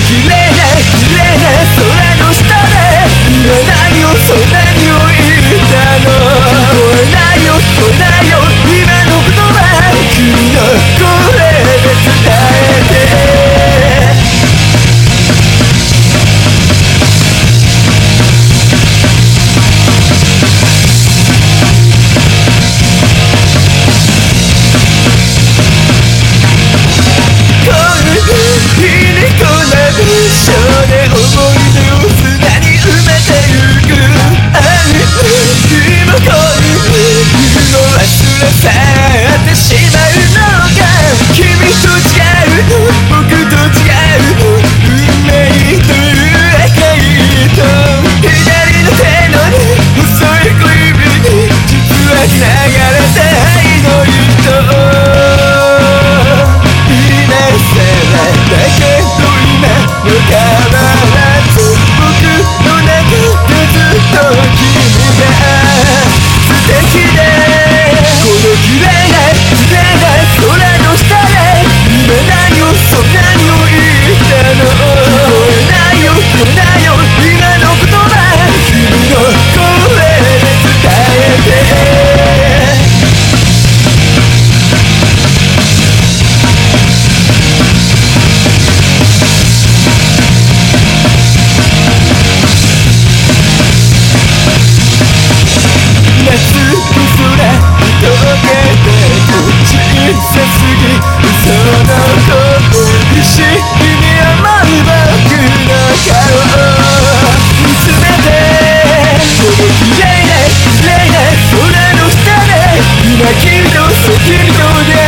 綺麗な綺麗空の下で今何を焼き肉好き肉で